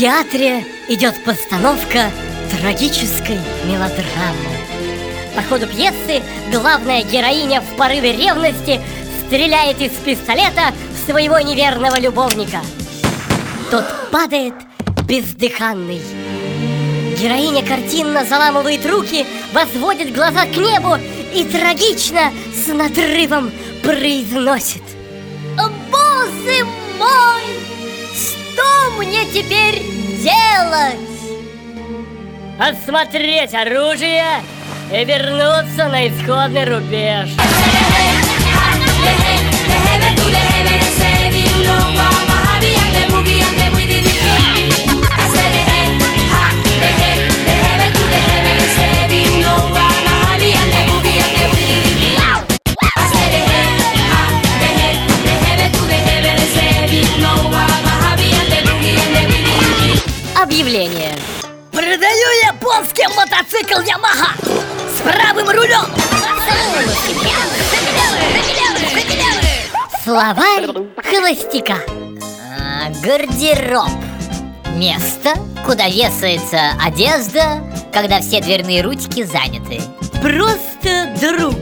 театре идет постановка трагической мелодрамы. По ходу пьесы главная героиня в порыве ревности стреляет из пистолета в своего неверного любовника. Тот падает бездыханный. Героиня картинно заламывает руки, возводит глаза к небу и трагично с надрывом произносит Боже мой! Мне теперь делать? Осмотреть оружие и вернуться на исходный рубеж. Объявление. Продаю японский мотоцикл Ямаха с правым рулем. Словарь холостяка. А, Гардероб. Место, куда вешается одежда, когда все дверные ручки заняты. Просто друг.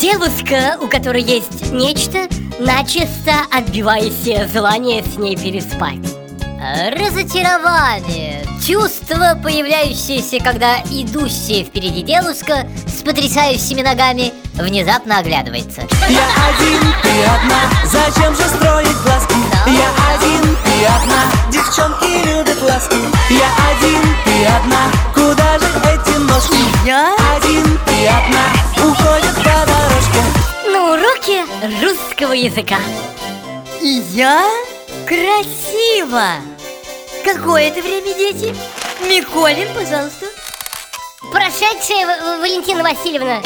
Девушка, у которой есть нечто, начисто отбивая все желание с ней переспать. Разочарование. Чувство, появляющееся, когда идущая впереди девушка с потрясающими ногами внезапно оглядывается. Я один, ты одна, зачем же строить глазки? Я один, ты одна, девчонки любят ласки Я один, ты одна, куда же эти ножки? Я? Один, ты одна, уходят по дорожке На уроке русского языка. И я? Красиво! Какое это время, дети? Миколин, пожалуйста. Прошедшая Валентина Васильевна.